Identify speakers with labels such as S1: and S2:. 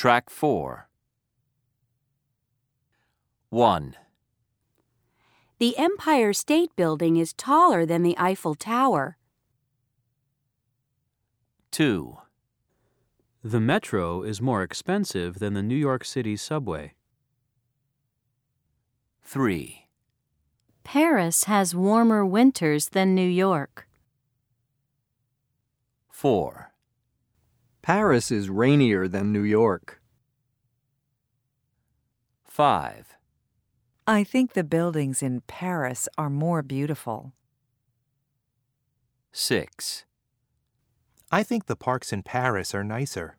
S1: Track 4. 1,
S2: The Empire State Building is taller than the Eiffel Tower.
S1: 2,
S3: The metro is more expensive than the New York City subway.
S1: 3,
S2: Paris has warmer winters than New York.
S1: 4,
S4: Paris is rainier than New York.
S1: 5,
S5: I think the buildings in Paris are more beautiful.
S1: 6,
S6: I think the parks in Paris are nicer.